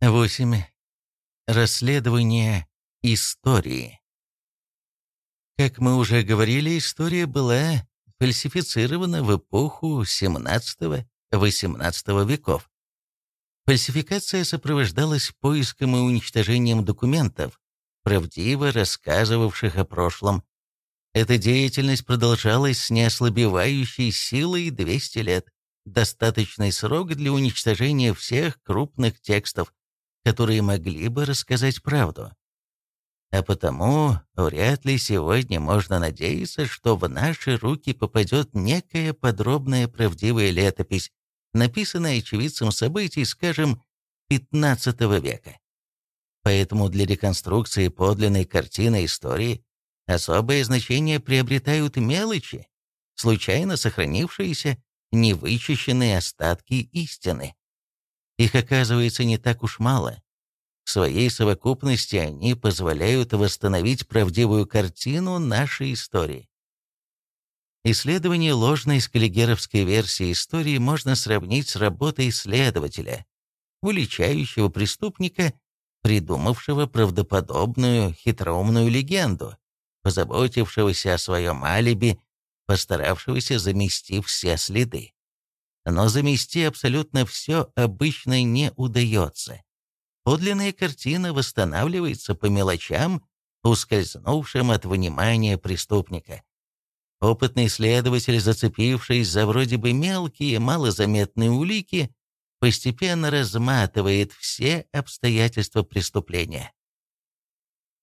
8. Расследование истории. Как мы уже говорили, история была фальсифицирована в эпоху XVII-XVIII веков. Фальсификация сопровождалась поиском и уничтожением документов, правдиво рассказывавших о прошлом. Эта деятельность продолжалась с неослабевающей силой 200 лет, достаточный срок для уничтожения всех крупных текстов, которые могли бы рассказать правду. А потому вряд ли сегодня можно надеяться, что в наши руки попадет некая подробная правдивая летопись, написанная очевидцем событий, скажем, XV века. Поэтому для реконструкции подлинной картины истории особое значение приобретают мелочи, случайно сохранившиеся, невычищенные остатки истины. Их оказывается не так уж мало. В своей совокупности они позволяют восстановить правдивую картину нашей истории. Исследование ложной скаллигеровской версии истории можно сравнить с работой следователя, уличающего преступника, придумавшего правдоподобную хитроумную легенду, позаботившегося о своем алиби, постаравшегося замести все следы. Но замести абсолютно все обычно не удается. Подлинная картина восстанавливается по мелочам, ускользнувшим от внимания преступника. Опытный следователь, зацепившись за вроде бы мелкие, малозаметные улики, постепенно разматывает все обстоятельства преступления.